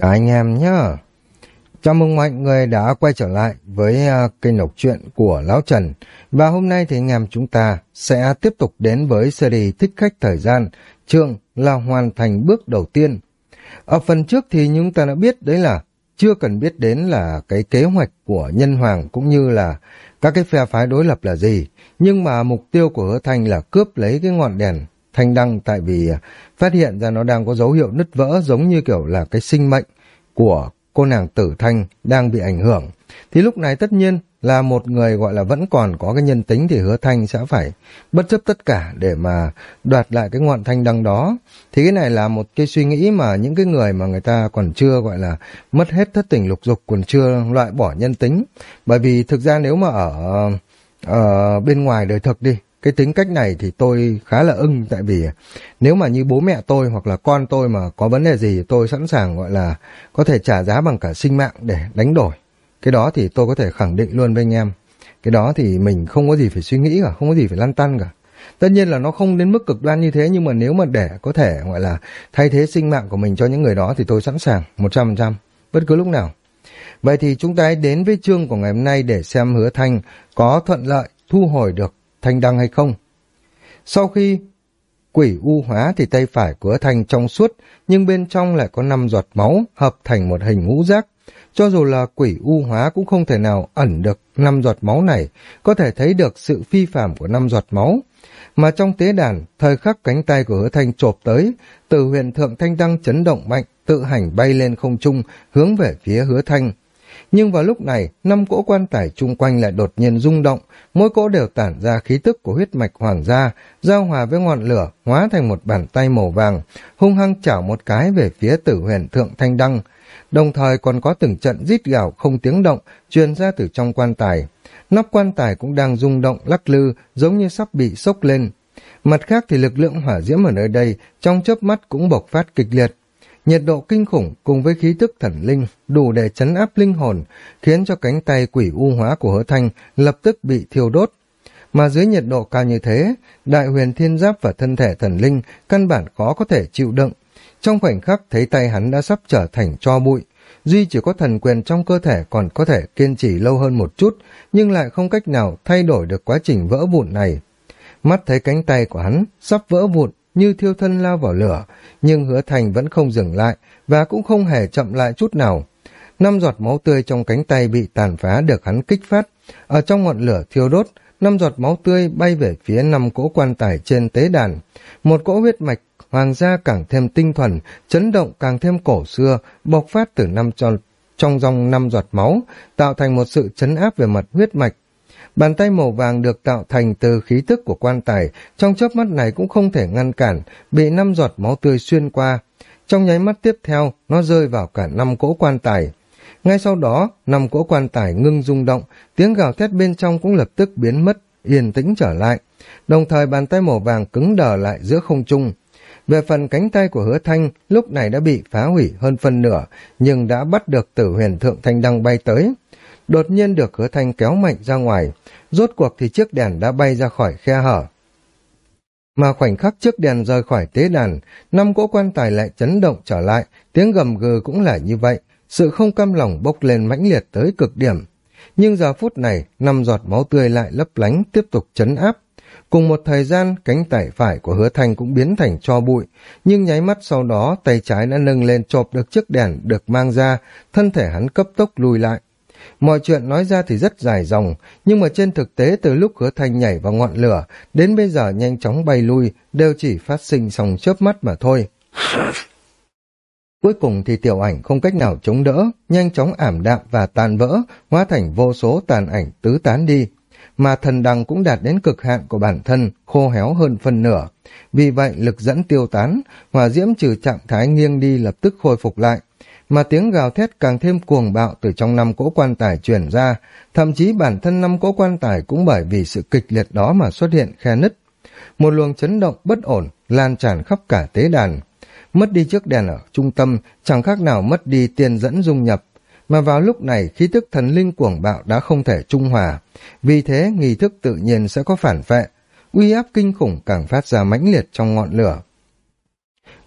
Chào anh em nhá. Chào mừng mọi người đã quay trở lại với à, kênh đọc truyện của Lão Trần. Và hôm nay thì anh em chúng ta sẽ tiếp tục đến với series Thích Khách Thời Gian, chương là hoàn thành bước đầu tiên. Ở phần trước thì chúng ta đã biết đấy là chưa cần biết đến là cái kế hoạch của nhân hoàng cũng như là các cái phe phái đối lập là gì. Nhưng mà mục tiêu của hứa thanh là cướp lấy cái ngọn đèn thanh đăng tại vì à, phát hiện ra nó đang có dấu hiệu nứt vỡ giống như kiểu là cái sinh mệnh của cô nàng tử thanh đang bị ảnh hưởng. Thì lúc này tất nhiên là một người gọi là vẫn còn có cái nhân tính thì hứa thanh sẽ phải bất chấp tất cả để mà đoạt lại cái ngọn thanh đăng đó. Thì cái này là một cái suy nghĩ mà những cái người mà người ta còn chưa gọi là mất hết thất tình lục dục còn chưa loại bỏ nhân tính. Bởi vì thực ra nếu mà ở, ở bên ngoài đời thực đi cái tính cách này thì tôi khá là ưng tại vì nếu mà như bố mẹ tôi hoặc là con tôi mà có vấn đề gì tôi sẵn sàng gọi là có thể trả giá bằng cả sinh mạng để đánh đổi. Cái đó thì tôi có thể khẳng định luôn với anh em. Cái đó thì mình không có gì phải suy nghĩ cả, không có gì phải lăn tăn cả. Tất nhiên là nó không đến mức cực đoan như thế nhưng mà nếu mà để có thể gọi là thay thế sinh mạng của mình cho những người đó thì tôi sẵn sàng 100% bất cứ lúc nào. Vậy thì chúng ta hãy đến với chương của ngày hôm nay để xem hứa thanh có thuận lợi thu hồi được thanh đăng hay không. Sau khi quỷ u hóa thì tay phải của thanh trong suốt, nhưng bên trong lại có năm giọt máu hợp thành một hình ngũ giác. Cho dù là quỷ u hóa cũng không thể nào ẩn được năm giọt máu này, có thể thấy được sự phi phạm của năm giọt máu. Mà trong tế đàn, thời khắc cánh tay của hứa thanh chộp tới, từ huyền thượng thanh đăng chấn động mạnh, tự hành bay lên không trung, hướng về phía hứa thanh. Nhưng vào lúc này, năm cỗ quan tài chung quanh lại đột nhiên rung động, mỗi cỗ đều tản ra khí tức của huyết mạch hoàng gia, giao hòa với ngọn lửa, hóa thành một bàn tay màu vàng, hung hăng chảo một cái về phía tử huyền thượng thanh đăng. Đồng thời còn có từng trận rít gào không tiếng động, truyền ra từ trong quan tài. Nắp quan tài cũng đang rung động lắc lư, giống như sắp bị sốc lên. Mặt khác thì lực lượng hỏa diễm ở nơi đây, trong chớp mắt cũng bộc phát kịch liệt, nhiệt độ kinh khủng cùng với khí tức thần linh đủ để chấn áp linh hồn, khiến cho cánh tay quỷ u hóa của hứa thanh lập tức bị thiêu đốt. Mà dưới nhiệt độ cao như thế, đại huyền thiên giáp và thân thể thần linh căn bản khó có thể chịu đựng. Trong khoảnh khắc thấy tay hắn đã sắp trở thành cho bụi, duy chỉ có thần quyền trong cơ thể còn có thể kiên trì lâu hơn một chút, nhưng lại không cách nào thay đổi được quá trình vỡ vụn này. Mắt thấy cánh tay của hắn sắp vỡ vụn, như thiêu thân lao vào lửa, nhưng hứa thành vẫn không dừng lại và cũng không hề chậm lại chút nào. Năm giọt máu tươi trong cánh tay bị tàn phá được hắn kích phát. Ở trong ngọn lửa thiêu đốt, năm giọt máu tươi bay về phía năm cỗ quan tài trên tế đàn. Một cỗ huyết mạch hoàng gia càng thêm tinh thuần, chấn động càng thêm cổ xưa, bộc phát từ năm cho trong dòng năm giọt máu, tạo thành một sự chấn áp về mặt huyết mạch, Bàn tay màu vàng được tạo thành từ khí tức của quan tài, trong chớp mắt này cũng không thể ngăn cản, bị năm giọt máu tươi xuyên qua. Trong nháy mắt tiếp theo, nó rơi vào cả năm cỗ quan tài. Ngay sau đó, năm cỗ quan tài ngưng rung động, tiếng gào thét bên trong cũng lập tức biến mất, yên tĩnh trở lại. Đồng thời bàn tay màu vàng cứng đờ lại giữa không trung. Về phần cánh tay của hứa thanh, lúc này đã bị phá hủy hơn phần nửa, nhưng đã bắt được tử huyền thượng thanh đăng bay tới đột nhiên được hứa thanh kéo mạnh ra ngoài, rốt cuộc thì chiếc đèn đã bay ra khỏi khe hở. Mà khoảnh khắc chiếc đèn rời khỏi tế đàn, năm cỗ quan tài lại chấn động trở lại, tiếng gầm gừ cũng là như vậy, sự không cam lòng bốc lên mãnh liệt tới cực điểm. Nhưng giờ phút này, năm giọt máu tươi lại lấp lánh tiếp tục chấn áp. Cùng một thời gian, cánh tay phải của hứa thanh cũng biến thành cho bụi, nhưng nháy mắt sau đó tay trái đã nâng lên chộp được chiếc đèn được mang ra, thân thể hắn cấp tốc lùi lại. Mọi chuyện nói ra thì rất dài dòng, nhưng mà trên thực tế từ lúc hứa thanh nhảy vào ngọn lửa, đến bây giờ nhanh chóng bay lui, đều chỉ phát sinh xong chớp mắt mà thôi. Cuối cùng thì tiểu ảnh không cách nào chống đỡ, nhanh chóng ảm đạm và tan vỡ, hóa thành vô số tàn ảnh tứ tán đi. Mà thần đằng cũng đạt đến cực hạn của bản thân, khô héo hơn phân nửa. Vì vậy lực dẫn tiêu tán, hỏa diễm trừ trạng thái nghiêng đi lập tức khôi phục lại mà tiếng gào thét càng thêm cuồng bạo từ trong năm cỗ quan tài truyền ra, thậm chí bản thân năm cỗ quan tài cũng bởi vì sự kịch liệt đó mà xuất hiện khe nứt. Một luồng chấn động bất ổn lan tràn khắp cả tế đàn. Mất đi chiếc đèn ở trung tâm chẳng khác nào mất đi tiền dẫn dung nhập, mà vào lúc này khí thức thần linh cuồng bạo đã không thể trung hòa, vì thế nghi thức tự nhiên sẽ có phản vệ, uy áp kinh khủng càng phát ra mãnh liệt trong ngọn lửa.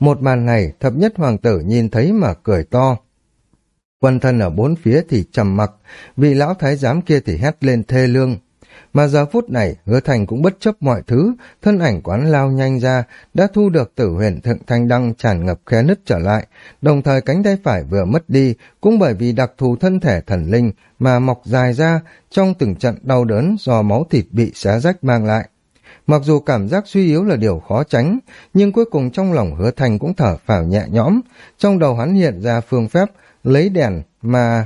Một màn này thập nhất hoàng tử nhìn thấy mà cười to. Quân thân ở bốn phía thì trầm mặc, vị lão thái giám kia thì hét lên thê lương. Mà giờ phút này, hứa thành cũng bất chấp mọi thứ, thân ảnh quán lao nhanh ra, đã thu được tử huyền thượng thanh đăng tràn ngập khe nứt trở lại, đồng thời cánh tay phải vừa mất đi, cũng bởi vì đặc thù thân thể thần linh mà mọc dài ra trong từng trận đau đớn do máu thịt bị xé rách mang lại. Mặc dù cảm giác suy yếu là điều khó tránh, nhưng cuối cùng trong lòng hứa thành cũng thở phào nhẹ nhõm, trong đầu hắn hiện ra phương pháp lấy đèn mà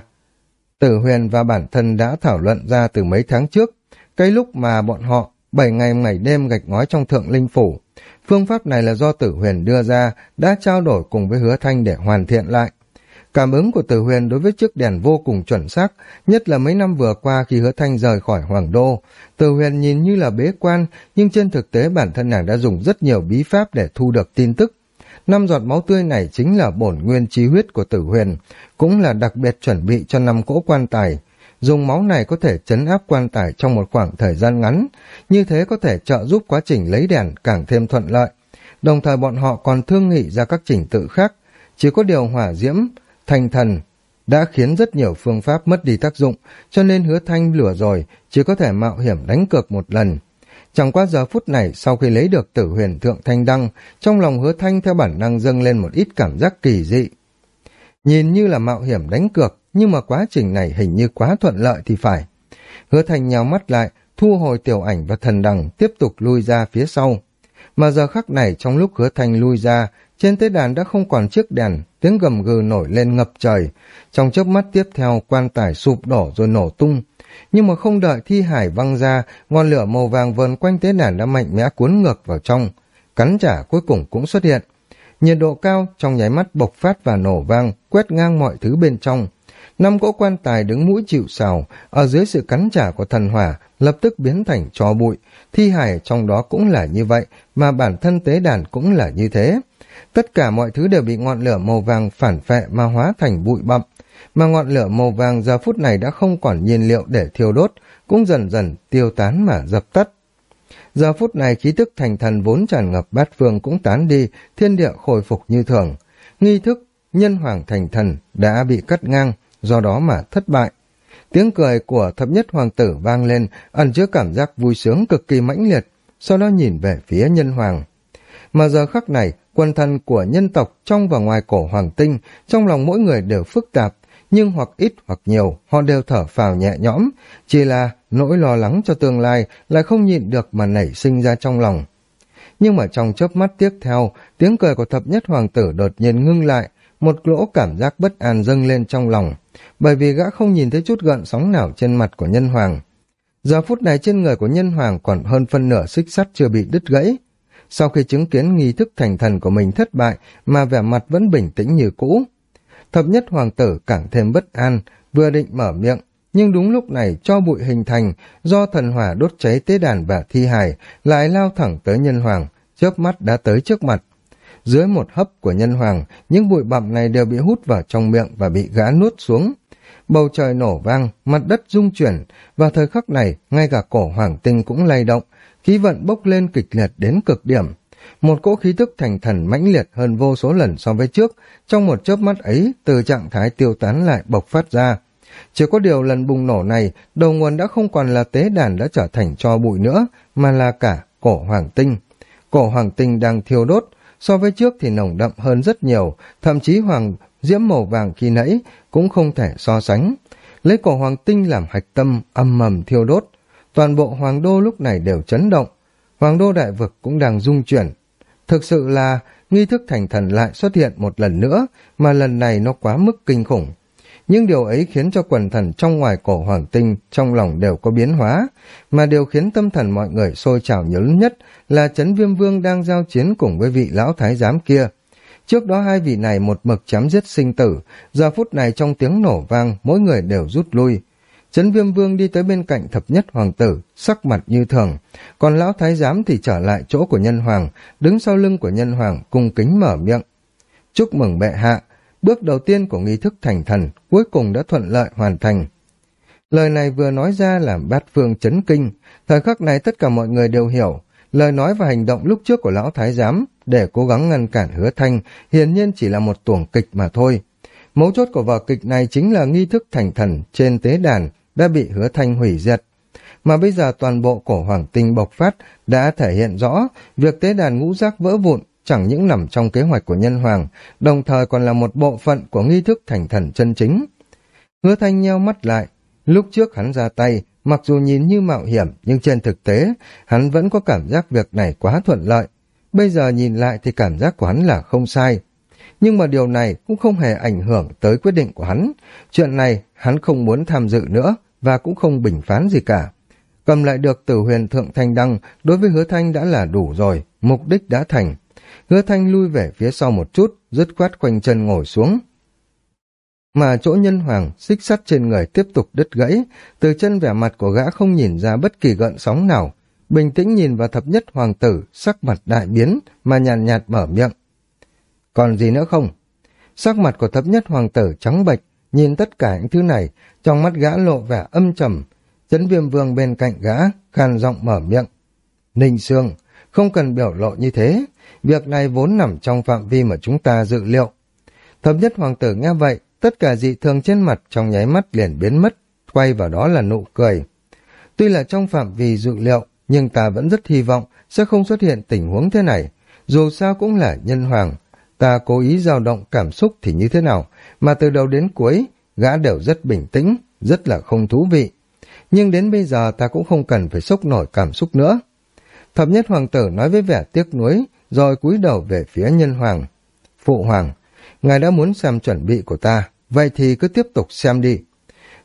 Tử Huyền và bản thân đã thảo luận ra từ mấy tháng trước, cái lúc mà bọn họ bảy ngày ngày đêm gạch ngói trong thượng linh phủ. Phương pháp này là do Tử Huyền đưa ra, đã trao đổi cùng với hứa thanh để hoàn thiện lại. Cảm ứng của Tử Huyền đối với chiếc đèn vô cùng chuẩn xác, nhất là mấy năm vừa qua khi hứa thanh rời khỏi Hoàng Đô. Tử Huyền nhìn như là bế quan, nhưng trên thực tế bản thân nàng đã dùng rất nhiều bí pháp để thu được tin tức. Năm giọt máu tươi này chính là bổn nguyên chi huyết của Tử Huyền, cũng là đặc biệt chuẩn bị cho năm cỗ quan tài. Dùng máu này có thể chấn áp quan tài trong một khoảng thời gian ngắn, như thế có thể trợ giúp quá trình lấy đèn càng thêm thuận lợi. Đồng thời bọn họ còn thương nghị ra các trình tự khác, chỉ có điều hỏa diễm, thành thần đã khiến rất nhiều phương pháp mất đi tác dụng, cho nên hứa thanh lửa rồi, chỉ có thể mạo hiểm đánh cược một lần. Chẳng qua giờ phút này, sau khi lấy được tử huyền thượng thanh đăng, trong lòng hứa thanh theo bản năng dâng lên một ít cảm giác kỳ dị. Nhìn như là mạo hiểm đánh cược, nhưng mà quá trình này hình như quá thuận lợi thì phải. Hứa thanh nhào mắt lại, thu hồi tiểu ảnh và thần đằng, tiếp tục lui ra phía sau. Mà giờ khắc này trong lúc hứa thanh lui ra, trên tế đàn đã không còn chiếc đèn, tiếng gầm gừ nổi lên ngập trời. Trong chớp mắt tiếp theo, quan tài sụp đổ rồi nổ tung. Nhưng mà không đợi thi hải văng ra, ngọn lửa màu vàng vờn quanh tế đàn đã mạnh mẽ cuốn ngược vào trong. Cắn trả cuối cùng cũng xuất hiện. Nhiệt độ cao trong nháy mắt bộc phát và nổ vang, quét ngang mọi thứ bên trong. Năm cỗ quan tài đứng mũi chịu sào, ở dưới sự cắn trả của thần hỏa, lập tức biến thành trò bụi. Thi hải trong đó cũng là như vậy, mà bản thân tế đàn cũng là như thế. Tất cả mọi thứ đều bị ngọn lửa màu vàng phản phệ mà hóa thành bụi bặm. Mà ngọn lửa màu vàng giờ phút này đã không còn nhiên liệu để thiêu đốt, cũng dần dần tiêu tán mà dập tắt. Giờ phút này khí tức thành thần vốn tràn ngập bát phương cũng tán đi, thiên địa khôi phục như thường. Nghi thức nhân hoàng thành thần đã bị cắt ngang, do đó mà thất bại. Tiếng cười của thập nhất hoàng tử vang lên, ẩn chứa cảm giác vui sướng cực kỳ mãnh liệt, sau đó nhìn về phía nhân hoàng. Mà giờ khắc này, quân thân của nhân tộc trong và ngoài cổ hoàng tinh, trong lòng mỗi người đều phức tạp, nhưng hoặc ít hoặc nhiều, họ đều thở phào nhẹ nhõm, chỉ là nỗi lo lắng cho tương lai lại không nhịn được mà nảy sinh ra trong lòng. Nhưng mà trong chớp mắt tiếp theo, tiếng cười của thập nhất hoàng tử đột nhiên ngưng lại, một lỗ cảm giác bất an dâng lên trong lòng, bởi vì gã không nhìn thấy chút gợn sóng nào trên mặt của nhân hoàng. Giờ phút này trên người của nhân hoàng còn hơn phân nửa xích sắt chưa bị đứt gãy. Sau khi chứng kiến nghi thức thành thần của mình thất bại mà vẻ mặt vẫn bình tĩnh như cũ, thập nhất hoàng tử càng thêm bất an, vừa định mở miệng, nhưng đúng lúc này cho bụi hình thành do thần hỏa đốt cháy tế đàn và thi hài lại lao thẳng tới nhân hoàng, chớp mắt đã tới trước mặt. Dưới một hấp của nhân hoàng, những bụi bặm này đều bị hút vào trong miệng và bị gã nuốt xuống. Bầu trời nổ vang, mặt đất rung chuyển, và thời khắc này, ngay cả cổ hoàng tinh cũng lay động, khí vận bốc lên kịch liệt đến cực điểm. Một cỗ khí tức thành thần mãnh liệt hơn vô số lần so với trước, trong một chớp mắt ấy, từ trạng thái tiêu tán lại bộc phát ra. Chỉ có điều lần bùng nổ này, đầu nguồn đã không còn là tế đàn đã trở thành cho bụi nữa, mà là cả cổ hoàng tinh. Cổ hoàng tinh đang thiêu đốt, so với trước thì nồng đậm hơn rất nhiều, thậm chí hoàng diễm màu vàng khi nãy cũng không thể so sánh. Lấy cổ hoàng tinh làm hạch tâm, âm mầm thiêu đốt. Toàn bộ hoàng đô lúc này đều chấn động. Hoàng đô đại vực cũng đang rung chuyển. Thực sự là nghi thức thành thần lại xuất hiện một lần nữa, mà lần này nó quá mức kinh khủng. Nhưng điều ấy khiến cho quần thần trong ngoài cổ hoàng tinh trong lòng đều có biến hóa, mà điều khiến tâm thần mọi người sôi trào nhớ nhất là chấn viêm vương đang giao chiến cùng với vị lão thái giám kia. Trước đó hai vị này một mực chém giết sinh tử, giờ phút này trong tiếng nổ vang mỗi người đều rút lui. Chấn viêm vương đi tới bên cạnh thập nhất hoàng tử, sắc mặt như thường, còn lão thái giám thì trở lại chỗ của nhân hoàng, đứng sau lưng của nhân hoàng cung kính mở miệng. Chúc mừng bệ hạ, bước đầu tiên của nghi thức thành thần cuối cùng đã thuận lợi hoàn thành. Lời này vừa nói ra làm bát phương chấn kinh, thời khắc này tất cả mọi người đều hiểu, lời nói và hành động lúc trước của lão thái giám để cố gắng ngăn cản hứa thanh hiển nhiên chỉ là một tuồng kịch mà thôi. Mấu chốt của vở kịch này chính là nghi thức thành thần trên tế đàn đã bị hứa thanh hủy diệt. Mà bây giờ toàn bộ cổ hoàng tinh bộc phát đã thể hiện rõ việc tế đàn ngũ giác vỡ vụn chẳng những nằm trong kế hoạch của nhân hoàng, đồng thời còn là một bộ phận của nghi thức thành thần chân chính. Hứa thanh nheo mắt lại, lúc trước hắn ra tay, mặc dù nhìn như mạo hiểm nhưng trên thực tế, hắn vẫn có cảm giác việc này quá thuận lợi. Bây giờ nhìn lại thì cảm giác của hắn là không sai. Nhưng mà điều này cũng không hề ảnh hưởng tới quyết định của hắn. Chuyện này hắn không muốn tham dự nữa và cũng không bình phán gì cả. Cầm lại được tử huyền thượng thanh đăng đối với hứa thanh đã là đủ rồi, mục đích đã thành. Hứa thanh lui về phía sau một chút, dứt khoát khoanh chân ngồi xuống. Mà chỗ nhân hoàng, xích sắt trên người tiếp tục đứt gãy, từ chân vẻ mặt của gã không nhìn ra bất kỳ gợn sóng nào. Bình tĩnh nhìn vào thập nhất hoàng tử, sắc mặt đại biến, mà nhàn nhạt, nhạt mở miệng. Còn gì nữa không? Sắc mặt của thập nhất hoàng tử trắng bệch, nhìn tất cả những thứ này, trong mắt gã lộ vẻ âm trầm. Chấn viêm vương bên cạnh gã, khàn giọng mở miệng. Ninh Sương, không cần biểu lộ như thế, việc này vốn nằm trong phạm vi mà chúng ta dự liệu. Thấm nhất hoàng tử nghe vậy, tất cả dị thường trên mặt trong nháy mắt liền biến mất, quay vào đó là nụ cười. Tuy là trong phạm vi dự liệu, nhưng ta vẫn rất hy vọng sẽ không xuất hiện tình huống thế này. Dù sao cũng là nhân hoàng, ta cố ý dao động cảm xúc thì như thế nào, mà từ đầu đến cuối, gã đều rất bình tĩnh, rất là không thú vị. Nhưng đến bây giờ ta cũng không cần phải sốc nổi cảm xúc nữa. Thập nhất hoàng tử nói với vẻ tiếc nuối, rồi cúi đầu về phía nhân hoàng. Phụ hoàng, ngài đã muốn xem chuẩn bị của ta, vậy thì cứ tiếp tục xem đi.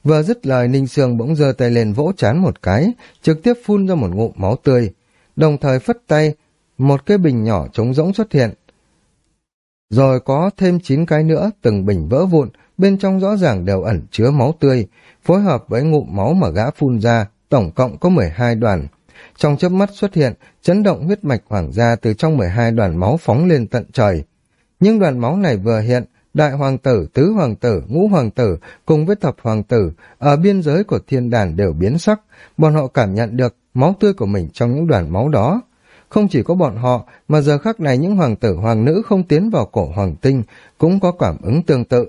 Vừa dứt lời Ninh Sương bỗng giơ tay lên vỗ chán một cái, trực tiếp phun ra một ngụm máu tươi, đồng thời phất tay, một cái bình nhỏ trống rỗng xuất hiện. Rồi có thêm 9 cái nữa, từng bình vỡ vụn, bên trong rõ ràng đều ẩn chứa máu tươi, phối hợp với ngụm máu mà gã phun ra, tổng cộng có 12 đoàn. Trong chớp mắt xuất hiện, chấn động huyết mạch hoàng gia từ trong 12 đoàn máu phóng lên tận trời. Nhưng đoàn máu này vừa hiện, đại hoàng tử, tứ hoàng tử, ngũ hoàng tử cùng với thập hoàng tử ở biên giới của thiên đàn đều biến sắc, bọn họ cảm nhận được máu tươi của mình trong những đoàn máu đó. Không chỉ có bọn họ, mà giờ khắc này những hoàng tử hoàng nữ không tiến vào cổ hoàng tinh cũng có cảm ứng tương tự.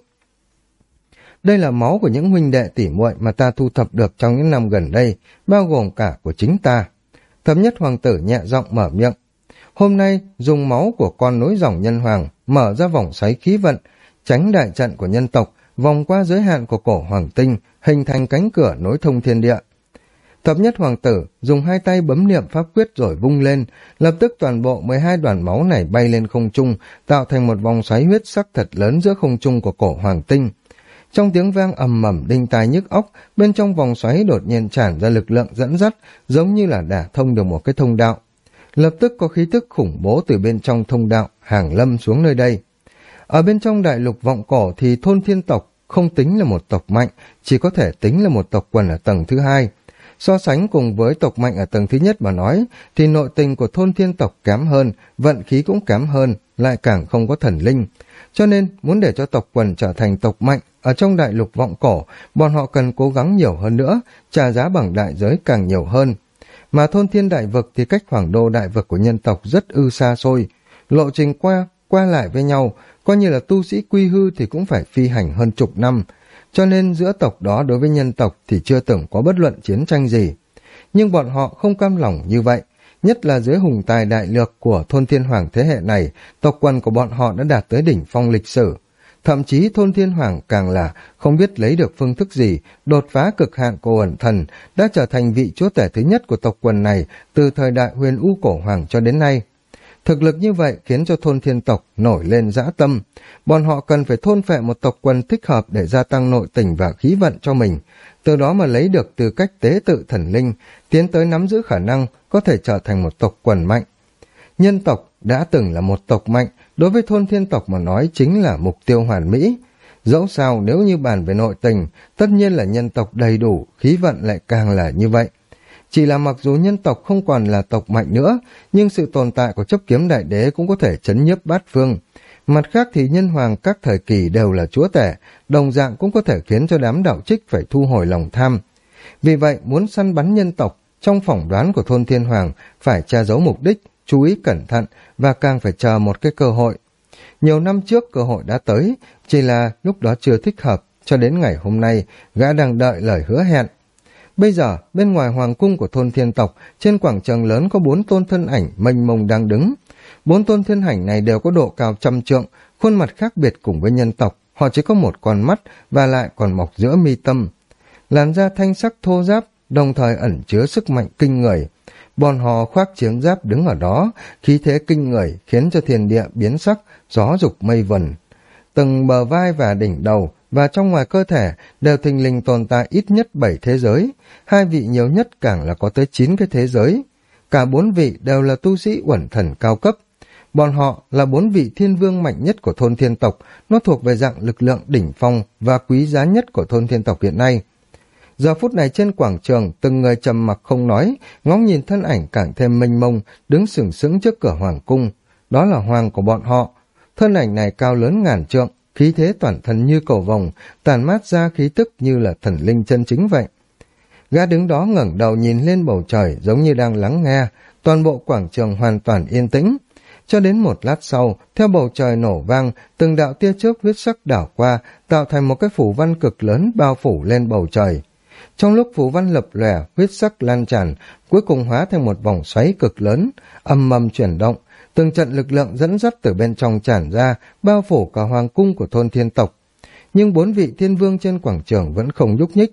Đây là máu của những huynh đệ tỉ muội mà ta thu thập được trong những năm gần đây, bao gồm cả của chính ta thấm nhất hoàng tử nhẹ giọng mở miệng. Hôm nay, dùng máu của con nối dòng nhân hoàng, mở ra vòng xoáy khí vận, tránh đại trận của nhân tộc, vòng qua giới hạn của cổ hoàng tinh, hình thành cánh cửa nối thông thiên địa. Thập nhất hoàng tử dùng hai tay bấm niệm pháp quyết rồi vung lên, lập tức toàn bộ 12 đoàn máu này bay lên không trung, tạo thành một vòng xoáy huyết sắc thật lớn giữa không trung của cổ hoàng tinh. Trong tiếng vang ầm mầm đinh tai nhức óc, bên trong vòng xoáy đột nhiên tràn ra lực lượng dẫn dắt, giống như là đả thông được một cái thông đạo. Lập tức có khí tức khủng bố từ bên trong thông đạo, hàng lâm xuống nơi đây. Ở bên trong đại lục vọng cổ thì thôn thiên tộc không tính là một tộc mạnh, chỉ có thể tính là một tộc quần ở tầng thứ hai. So sánh cùng với tộc mạnh ở tầng thứ nhất mà nói, thì nội tình của thôn thiên tộc kém hơn, vận khí cũng kém hơn, lại càng không có thần linh. Cho nên, muốn để cho tộc quần trở thành tộc mạnh, ở trong đại lục vọng cổ, bọn họ cần cố gắng nhiều hơn nữa, trả giá bằng đại giới càng nhiều hơn. Mà thôn thiên đại vực thì cách hoàng đô đại vực của nhân tộc rất ư xa xôi. Lộ trình qua, qua lại với nhau, coi như là tu sĩ quy hư thì cũng phải phi hành hơn chục năm. Cho nên giữa tộc đó đối với nhân tộc thì chưa từng có bất luận chiến tranh gì. Nhưng bọn họ không cam lòng như vậy. Nhất là dưới hùng tài đại lược của thôn thiên hoàng thế hệ này, tộc quần của bọn họ đã đạt tới đỉnh phong lịch sử. Thậm chí thôn thiên hoàng càng là không biết lấy được phương thức gì, đột phá cực hạn của ẩn thần, đã trở thành vị chúa tể thứ nhất của tộc quần này từ thời đại huyền u cổ hoàng cho đến nay. Thực lực như vậy khiến cho thôn thiên tộc nổi lên dã tâm. Bọn họ cần phải thôn phệ một tộc quần thích hợp để gia tăng nội tình và khí vận cho mình, từ đó mà lấy được từ cách tế tự thần linh, tiến tới nắm giữ khả năng có thể trở thành một tộc quần mạnh. Nhân tộc đã từng là một tộc mạnh, đối với thôn thiên tộc mà nói chính là mục tiêu hoàn mỹ. Dẫu sao nếu như bàn về nội tình, tất nhiên là nhân tộc đầy đủ, khí vận lại càng là như vậy. Chỉ là mặc dù nhân tộc không còn là tộc mạnh nữa, nhưng sự tồn tại của chấp kiếm đại đế cũng có thể chấn nhấp bát phương. Mặt khác thì nhân hoàng các thời kỳ đều là chúa tể, đồng dạng cũng có thể khiến cho đám đạo trích phải thu hồi lòng tham. Vì vậy, muốn săn bắn nhân tộc, trong phỏng đoán của thôn thiên hoàng phải che giấu mục đích, chú ý cẩn thận và càng phải chờ một cái cơ hội. Nhiều năm trước cơ hội đã tới, chỉ là lúc đó chưa thích hợp, cho đến ngày hôm nay, gã đang đợi lời hứa hẹn. Bây giờ, bên ngoài hoàng cung của thôn thiên tộc, trên quảng trường lớn có bốn tôn thân ảnh mênh mông đang đứng. Bốn tôn thiên ảnh này đều có độ cao trăm trượng, khuôn mặt khác biệt cùng với nhân tộc, họ chỉ có một con mắt và lại còn mọc giữa mi tâm. Làn da thanh sắc thô giáp, đồng thời ẩn chứa sức mạnh kinh người. Bọn họ khoác chiến giáp đứng ở đó, khí thế kinh người khiến cho thiên địa biến sắc, gió dục mây vần. Từng bờ vai và đỉnh đầu và trong ngoài cơ thể đều thình lình tồn tại ít nhất bảy thế giới, hai vị nhiều nhất càng là có tới chín cái thế giới. Cả bốn vị đều là tu sĩ uẩn thần cao cấp. Bọn họ là bốn vị thiên vương mạnh nhất của thôn thiên tộc, nó thuộc về dạng lực lượng đỉnh phong và quý giá nhất của thôn thiên tộc hiện nay. Giờ phút này trên quảng trường, từng người trầm mặc không nói, ngóng nhìn thân ảnh càng thêm mênh mông, đứng sừng sững trước cửa hoàng cung. Đó là hoàng của bọn họ. Thân ảnh này cao lớn ngàn trượng, khí thế toàn thân như cầu vồng, tàn mát ra khí tức như là thần linh chân chính vậy. Gã đứng đó ngẩng đầu nhìn lên bầu trời giống như đang lắng nghe, toàn bộ quảng trường hoàn toàn yên tĩnh. Cho đến một lát sau, theo bầu trời nổ vang, từng đạo tia chớp huyết sắc đảo qua, tạo thành một cái phủ văn cực lớn bao phủ lên bầu trời. Trong lúc phủ văn lập lòe, huyết sắc lan tràn, cuối cùng hóa thành một vòng xoáy cực lớn, âm mầm chuyển động, từng trận lực lượng dẫn dắt từ bên trong tràn ra, bao phủ cả hoàng cung của thôn thiên tộc. Nhưng bốn vị thiên vương trên quảng trường vẫn không nhúc nhích.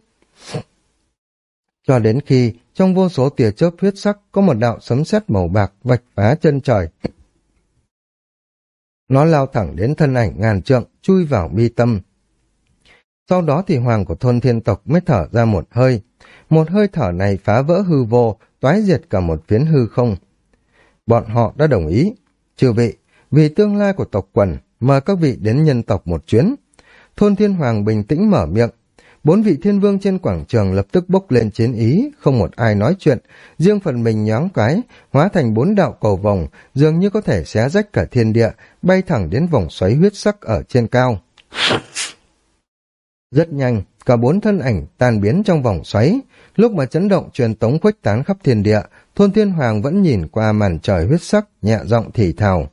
Cho đến khi, trong vô số tia chớp huyết sắc, có một đạo sấm sét màu bạc vạch phá chân trời. Nó lao thẳng đến thân ảnh ngàn trượng, chui vào bi tâm. Sau đó thì hoàng của thôn thiên tộc mới thở ra một hơi. Một hơi thở này phá vỡ hư vô, toái diệt cả một phiến hư không. Bọn họ đã đồng ý. Chư vị, vì tương lai của tộc quần, mời các vị đến nhân tộc một chuyến. Thôn thiên hoàng bình tĩnh mở miệng. Bốn vị thiên vương trên quảng trường lập tức bốc lên chiến ý, không một ai nói chuyện, riêng phần mình nhóng cái, hóa thành bốn đạo cầu vòng, dường như có thể xé rách cả thiên địa, bay thẳng đến vòng xoáy huyết sắc ở trên cao. Rất nhanh, cả bốn thân ảnh tan biến trong vòng xoáy, lúc mà chấn động truyền tống khuếch tán khắp thiên địa, thôn thiên hoàng vẫn nhìn qua màn trời huyết sắc, nhẹ giọng thì thào.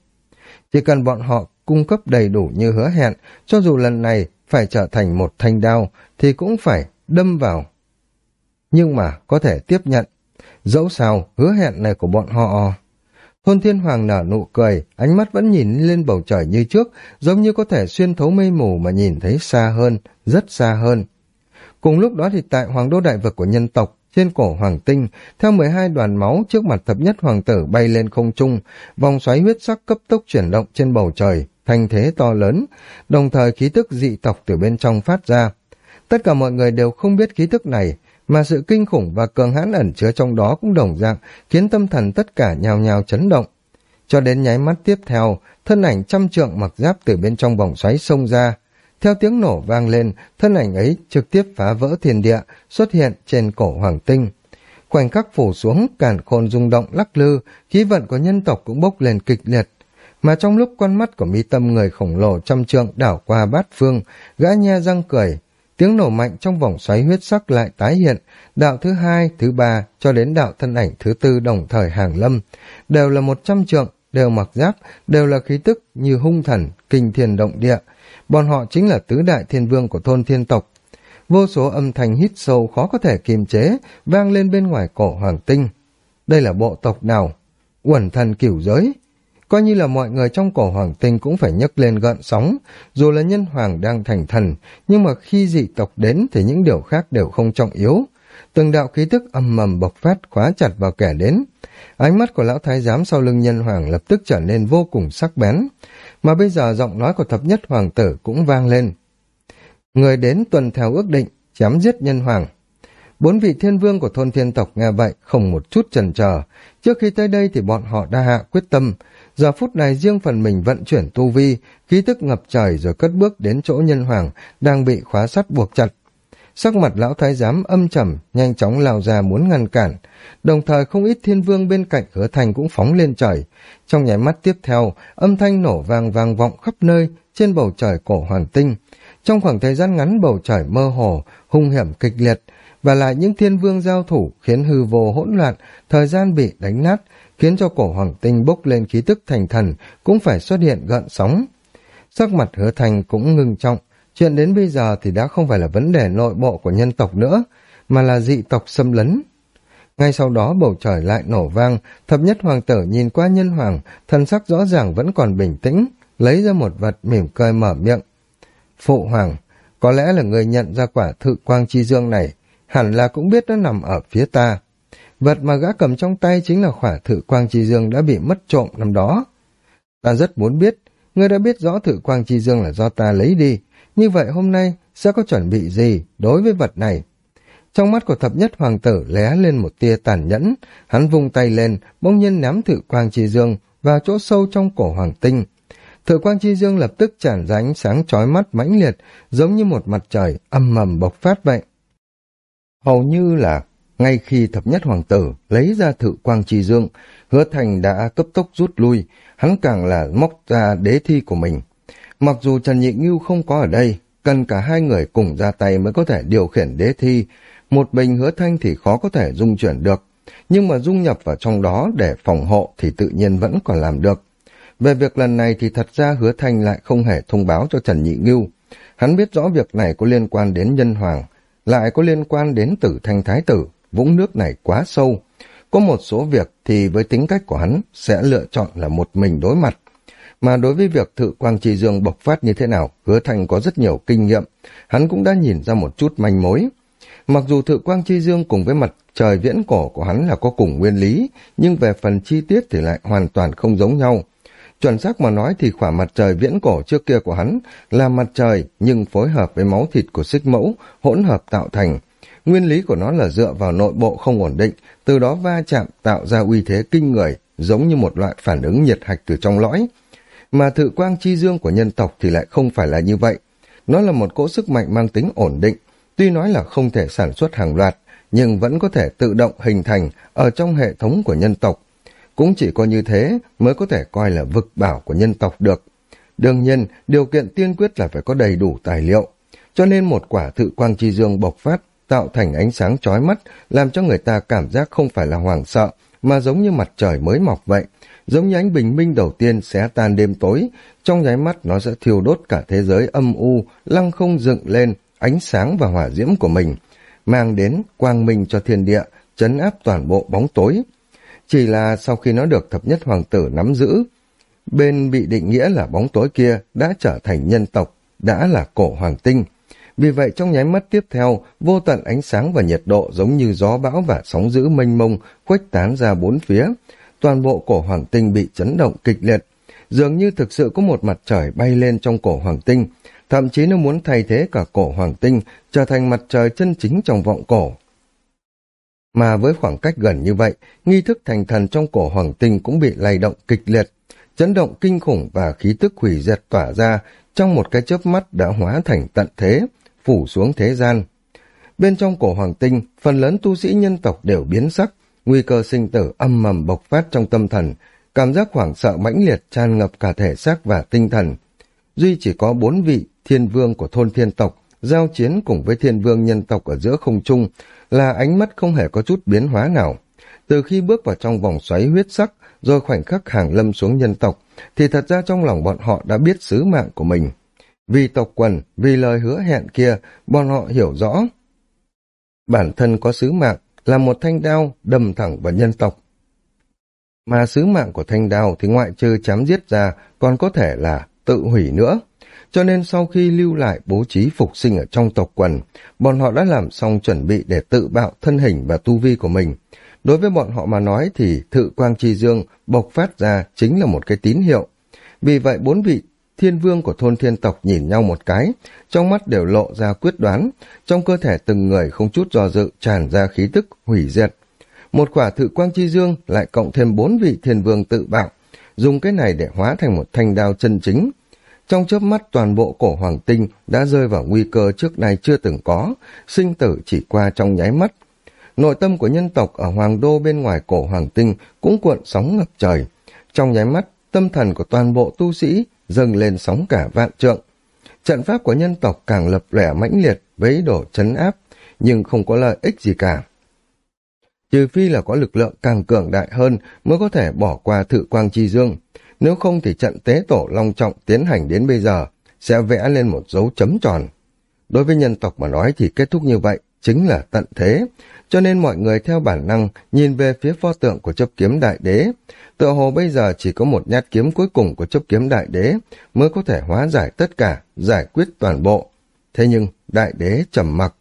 Chỉ cần bọn họ cung cấp đầy đủ như hứa hẹn, cho dù lần này phải trở thành một thanh đao, thì cũng phải đâm vào. Nhưng mà có thể tiếp nhận. Dẫu sao, hứa hẹn này của bọn họ... Thôn thiên hoàng nở nụ cười, ánh mắt vẫn nhìn lên bầu trời như trước, giống như có thể xuyên thấu mây mù mà nhìn thấy xa hơn, rất xa hơn. Cùng lúc đó thì tại hoàng đô đại vực của nhân tộc, trên cổ hoàng tinh, theo 12 đoàn máu trước mặt thập nhất hoàng tử bay lên không trung, vòng xoáy huyết sắc cấp tốc chuyển động trên bầu trời, thành thế to lớn, đồng thời khí tức dị tộc từ bên trong phát ra. Tất cả mọi người đều không biết khí tức này, mà sự kinh khủng và cường hãn ẩn chứa trong đó cũng đồng dạng, khiến tâm thần tất cả nhào nhào chấn động. Cho đến nháy mắt tiếp theo, thân ảnh trăm trượng mặc giáp từ bên trong vòng xoáy xông ra, theo tiếng nổ vang lên, thân ảnh ấy trực tiếp phá vỡ thiên địa, xuất hiện trên cổ hoàng tinh. Khoảnh khắc phủ xuống, càn khôn rung động lắc lư, khí vận của nhân tộc cũng bốc lên kịch liệt. Mà trong lúc con mắt của mi tâm người khổng lồ trăm trượng đảo qua bát phương, gã nhe răng cười. Tiếng nổ mạnh trong vòng xoáy huyết sắc lại tái hiện, đạo thứ hai, thứ ba, cho đến đạo thân ảnh thứ tư đồng thời hàng lâm, đều là một trăm trượng, đều mặc giáp, đều là khí tức như hung thần, kinh thiền động địa, bọn họ chính là tứ đại thiên vương của thôn thiên tộc. Vô số âm thanh hít sâu khó có thể kiềm chế, vang lên bên ngoài cổ hoàng tinh. Đây là bộ tộc nào? Uẩn thần cửu giới. Coi như là mọi người trong cổ hoàng tinh cũng phải nhấc lên gợn sóng, dù là nhân hoàng đang thành thần, nhưng mà khi dị tộc đến thì những điều khác đều không trọng yếu. Từng đạo khí tức âm mầm bộc phát khóa chặt vào kẻ đến. Ánh mắt của lão thái giám sau lưng nhân hoàng lập tức trở nên vô cùng sắc bén mà bây giờ giọng nói của thập nhất hoàng tử cũng vang lên. Người đến tuần theo ước định, chém giết nhân hoàng. Bốn vị thiên vương của thôn thiên tộc nghe vậy không một chút chần chờ. Trước khi tới đây thì bọn họ đã hạ quyết tâm. Giờ phút này riêng phần mình vận chuyển tu vi, khí tức ngập trời rồi cất bước đến chỗ nhân hoàng đang bị khóa sắt buộc chặt. Sắc mặt lão thái giám âm trầm, nhanh chóng lao ra muốn ngăn cản. Đồng thời không ít thiên vương bên cạnh hứa thành cũng phóng lên trời. Trong nháy mắt tiếp theo, âm thanh nổ vang vang vọng khắp nơi trên bầu trời cổ hoàn tinh. Trong khoảng thời gian ngắn bầu trời mơ hồ, hung hiểm kịch liệt, và lại những thiên vương giao thủ khiến hư vô hỗn loạn, thời gian bị đánh nát, khiến cho cổ hoàng tinh bốc lên khí tức thành thần cũng phải xuất hiện gợn sóng. Sắc mặt hứa thành cũng ngưng trọng, chuyện đến bây giờ thì đã không phải là vấn đề nội bộ của nhân tộc nữa, mà là dị tộc xâm lấn. Ngay sau đó bầu trời lại nổ vang, thập nhất hoàng tử nhìn qua nhân hoàng, thần sắc rõ ràng vẫn còn bình tĩnh, lấy ra một vật mỉm cười mở miệng. Phụ hoàng, có lẽ là người nhận ra quả thự quang chi dương này, hẳn là cũng biết nó nằm ở phía ta. Vật mà gã cầm trong tay chính là khỏa thự quang chi dương đã bị mất trộm năm đó. Ta rất muốn biết, ngươi đã biết rõ thự quang chi dương là do ta lấy đi, như vậy hôm nay sẽ có chuẩn bị gì đối với vật này? Trong mắt của thập nhất hoàng tử lé lên một tia tàn nhẫn, hắn vung tay lên, bỗng nhiên ném thử quang chi dương vào chỗ sâu trong cổ hoàng tinh. Thử quang chi dương lập tức tràn ra ánh sáng chói mắt mãnh liệt, giống như một mặt trời âm mầm bộc phát vậy. Hầu như là ngay khi thập nhất hoàng tử lấy ra thử quang chi dương, hứa thành đã cấp tốc rút lui, hắn càng là móc ra đế thi của mình. Mặc dù Trần Nhị Ngưu không có ở đây, cần cả hai người cùng ra tay mới có thể điều khiển đế thi, một bình hứa thanh thì khó có thể dung chuyển được, nhưng mà dung nhập vào trong đó để phòng hộ thì tự nhiên vẫn còn làm được. Về việc lần này thì thật ra hứa thanh lại không hề thông báo cho Trần Nhị Ngưu. Hắn biết rõ việc này có liên quan đến nhân hoàng, lại có liên quan đến tử thanh thái tử, vũng nước này quá sâu. Có một số việc thì với tính cách của hắn sẽ lựa chọn là một mình đối mặt. Mà đối với việc thự quang trì dương bộc phát như thế nào, hứa Thành có rất nhiều kinh nghiệm. Hắn cũng đã nhìn ra một chút manh mối. Mặc dù thự quang chi dương cùng với mặt trời viễn cổ của hắn là có cùng nguyên lý, nhưng về phần chi tiết thì lại hoàn toàn không giống nhau. Chuẩn xác mà nói thì khỏa mặt trời viễn cổ trước kia của hắn là mặt trời nhưng phối hợp với máu thịt của xích mẫu, hỗn hợp tạo thành. Nguyên lý của nó là dựa vào nội bộ không ổn định, từ đó va chạm tạo ra uy thế kinh người, giống như một loại phản ứng nhiệt hạch từ trong lõi. Mà thự quang chi dương của nhân tộc thì lại không phải là như vậy. Nó là một cỗ sức mạnh mang tính ổn định, tuy nói là không thể sản xuất hàng loạt, nhưng vẫn có thể tự động hình thành ở trong hệ thống của nhân tộc. Cũng chỉ có như thế mới có thể coi là vực bảo của nhân tộc được. Đương nhiên, điều kiện tiên quyết là phải có đầy đủ tài liệu. Cho nên một quả thự quang chi dương bộc phát tạo thành ánh sáng chói mắt, làm cho người ta cảm giác không phải là hoàng sợ, mà giống như mặt trời mới mọc vậy. Giống như ánh bình minh đầu tiên xé tan đêm tối, trong nháy mắt nó sẽ thiêu đốt cả thế giới âm u, lăng không dựng lên, ánh sáng và hỏa diễm của mình, mang đến quang minh cho thiên địa, chấn áp toàn bộ bóng tối. Chỉ là sau khi nó được thập nhất hoàng tử nắm giữ, bên bị định nghĩa là bóng tối kia đã trở thành nhân tộc, đã là cổ hoàng tinh. Vì vậy trong nháy mắt tiếp theo, vô tận ánh sáng và nhiệt độ giống như gió bão và sóng dữ mênh mông khuếch tán ra bốn phía. Toàn bộ cổ hoàng tinh bị chấn động kịch liệt. Dường như thực sự có một mặt trời bay lên trong cổ hoàng tinh, thậm chí nó muốn thay thế cả cổ hoàng tinh, trở thành mặt trời chân chính trong vọng cổ. Mà với khoảng cách gần như vậy, nghi thức thành thần trong cổ hoàng tinh cũng bị lay động kịch liệt, chấn động kinh khủng và khí tức hủy diệt tỏa ra trong một cái chớp mắt đã hóa thành tận thế, phủ xuống thế gian. Bên trong cổ hoàng tinh, phần lớn tu sĩ nhân tộc đều biến sắc, nguy cơ sinh tử âm mầm bộc phát trong tâm thần, cảm giác hoảng sợ mãnh liệt tràn ngập cả thể xác và tinh thần. Duy chỉ có bốn vị thiên vương của thôn thiên tộc giao chiến cùng với thiên vương nhân tộc ở giữa không trung là ánh mắt không hề có chút biến hóa nào. Từ khi bước vào trong vòng xoáy huyết sắc, rồi khoảnh khắc hàng lâm xuống nhân tộc, thì thật ra trong lòng bọn họ đã biết sứ mạng của mình. Vì tộc quần, vì lời hứa hẹn kia, bọn họ hiểu rõ. Bản thân có sứ mạng là một thanh đao đâm thẳng vào nhân tộc. Mà sứ mạng của thanh đao thì ngoại trừ chém giết ra còn có thể là tự hủy nữa. Cho nên sau khi lưu lại bố trí phục sinh ở trong tộc quần, bọn họ đã làm xong chuẩn bị để tự bạo thân hình và tu vi của mình. Đối với bọn họ mà nói thì thự quang chi dương bộc phát ra chính là một cái tín hiệu. Vì vậy bốn vị thiên vương của thôn thiên tộc nhìn nhau một cái, trong mắt đều lộ ra quyết đoán, trong cơ thể từng người không chút do dự tràn ra khí tức hủy diệt. Một quả thự quang chi dương lại cộng thêm bốn vị thiên vương tự bạo, dùng cái này để hóa thành một thanh đao chân chính. Trong chớp mắt toàn bộ cổ hoàng tinh đã rơi vào nguy cơ trước nay chưa từng có, sinh tử chỉ qua trong nháy mắt. Nội tâm của nhân tộc ở hoàng đô bên ngoài cổ hoàng tinh cũng cuộn sóng ngập trời. Trong nháy mắt, tâm thần của toàn bộ tu sĩ dâng lên sóng cả vạn trượng. Trận pháp của nhân tộc càng lập lẻ mãnh liệt vấy đổ chấn áp, nhưng không có lợi ích gì cả. Trừ phi là có lực lượng càng cường đại hơn mới có thể bỏ qua thự quang chi dương. nếu không thì trận tế tổ long trọng tiến hành đến bây giờ sẽ vẽ lên một dấu chấm tròn. Đối với nhân tộc mà nói thì kết thúc như vậy chính là tận thế, cho nên mọi người theo bản năng nhìn về phía pho tượng của chấp kiếm đại đế. Tựa hồ bây giờ chỉ có một nhát kiếm cuối cùng của chấp kiếm đại đế mới có thể hóa giải tất cả, giải quyết toàn bộ. Thế nhưng đại đế trầm mặc.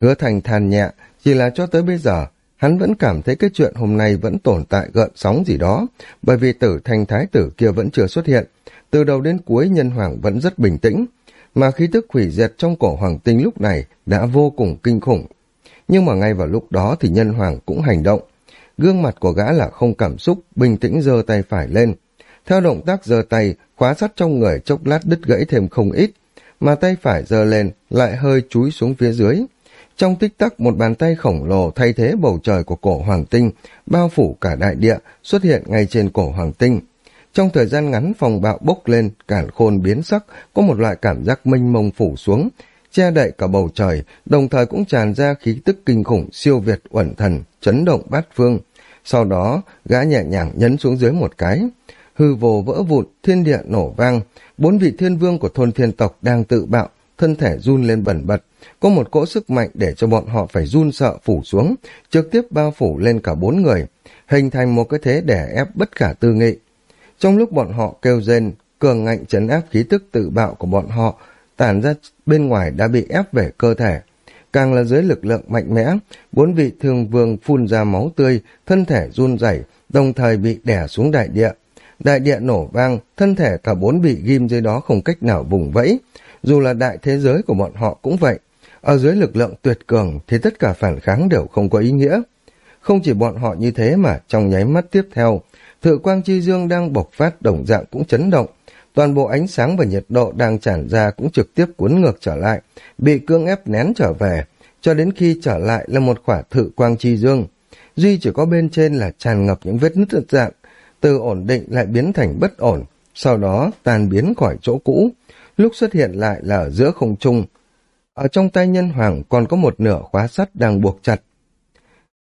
Hứa thành than nhẹ, chỉ là cho tới bây giờ, hắn vẫn cảm thấy cái chuyện hôm nay vẫn tồn tại gợn sóng gì đó, bởi vì tử thành thái tử kia vẫn chưa xuất hiện. Từ đầu đến cuối nhân hoàng vẫn rất bình tĩnh, mà khí tức hủy diệt trong cổ hoàng tinh lúc này đã vô cùng kinh khủng. Nhưng mà ngay vào lúc đó thì nhân hoàng cũng hành động. Gương mặt của gã là không cảm xúc, bình tĩnh giơ tay phải lên. Theo động tác giơ tay, khóa sắt trong người chốc lát đứt gãy thêm không ít, mà tay phải giơ lên lại hơi chúi xuống phía dưới. Trong tích tắc một bàn tay khổng lồ thay thế bầu trời của cổ hoàng tinh, bao phủ cả đại địa, xuất hiện ngay trên cổ hoàng tinh. Trong thời gian ngắn phòng bạo bốc lên, cản khôn biến sắc, có một loại cảm giác mênh mông phủ xuống, che đậy cả bầu trời, đồng thời cũng tràn ra khí tức kinh khủng siêu việt uẩn thần, chấn động bát phương. Sau đó, gã nhẹ nhàng nhấn xuống dưới một cái. Hư vô vỡ vụn, thiên địa nổ vang, bốn vị thiên vương của thôn thiên tộc đang tự bạo, thân thể run lên bẩn bật, có một cỗ sức mạnh để cho bọn họ phải run sợ phủ xuống, trực tiếp bao phủ lên cả bốn người, hình thành một cái thế để ép bất khả tư nghị. Trong lúc bọn họ kêu rên, cường ngạnh chấn áp khí tức tự bạo của bọn họ, tản ra bên ngoài đã bị ép về cơ thể. Càng là dưới lực lượng mạnh mẽ, bốn vị thương vương phun ra máu tươi, thân thể run rẩy, đồng thời bị đè xuống đại địa. Đại địa nổ vang, thân thể cả bốn bị ghim dưới đó không cách nào vùng vẫy. Dù là đại thế giới của bọn họ cũng vậy. Ở dưới lực lượng tuyệt cường thì tất cả phản kháng đều không có ý nghĩa. Không chỉ bọn họ như thế mà trong nháy mắt tiếp theo, thự quang chi dương đang bộc phát đồng dạng cũng chấn động. Toàn bộ ánh sáng và nhiệt độ đang tràn ra cũng trực tiếp cuốn ngược trở lại, bị cương ép nén trở về, cho đến khi trở lại là một khỏa thự quang chi dương. Duy chỉ có bên trên là tràn ngập những vết nứt dạng, từ ổn định lại biến thành bất ổn, sau đó tan biến khỏi chỗ cũ. Lúc xuất hiện lại là ở giữa không trung. Ở trong tay nhân hoàng còn có một nửa khóa sắt đang buộc chặt.